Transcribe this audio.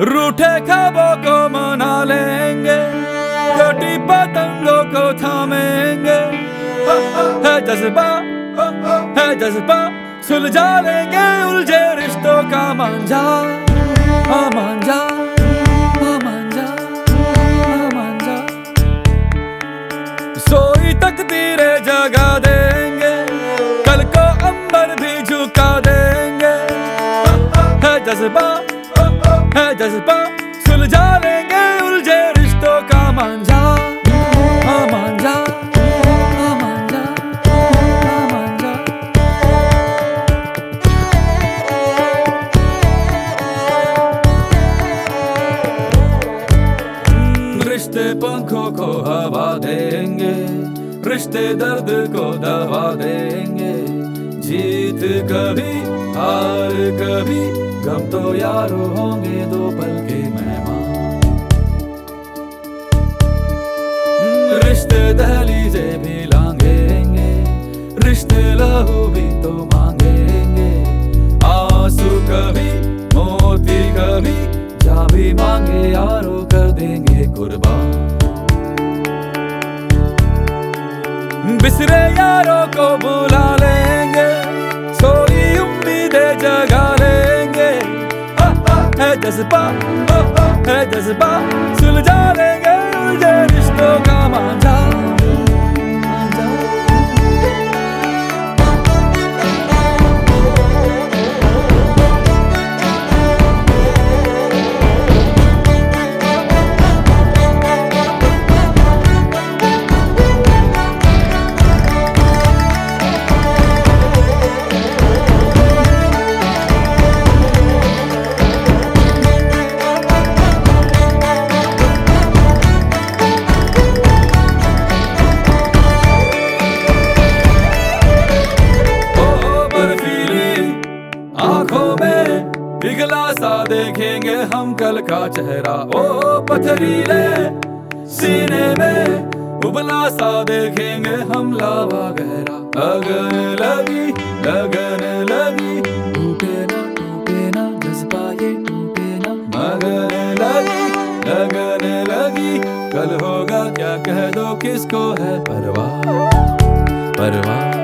रूठे खबों को मना लेंगे। कटी पतंगों को थामेंगे। है जज्बा है जज्बा, सुलझा लेंगे उलझे रिश्तों का मांझा। मांझा। सोई तकदीरें जगा देंगे। कल को अंबर भी झुका देंगे। है जज्बा है जज्बा। सुलझा लेंगे उलझे रिश्तों का मांझा। मांझा मांझा मांझा। रिश्ते पंखों को हवा देंगे, रिश्ते दर्द को दवा देंगे। जीत कभी, हार कभी गम तो यारो होंगे दो पल के मेहमान। रिश्ते दहलीजे भी लांगेंगे रिश्ते लहू भी तो मांगेंगे। आँसू कभी, मोती कभी, जा भी मांगे यारो कर देंगे कुर्बान। बिसरे यारों को बुला लेंगे जज्बा हा, जज्बा। सुलझा लेंगे उलझे रिश्तों हम कल का चेहरा, ओ पथरीले सीने में उबला सा देखेंगे हम लावा गहरा। लगन लगी लगन लगी, टूटे ना टूटे ना, जज्बा ये टूटे ना। मगन लगी, लगन लगी, कल होगा क्या कह दो किसको है परवाह परवाह।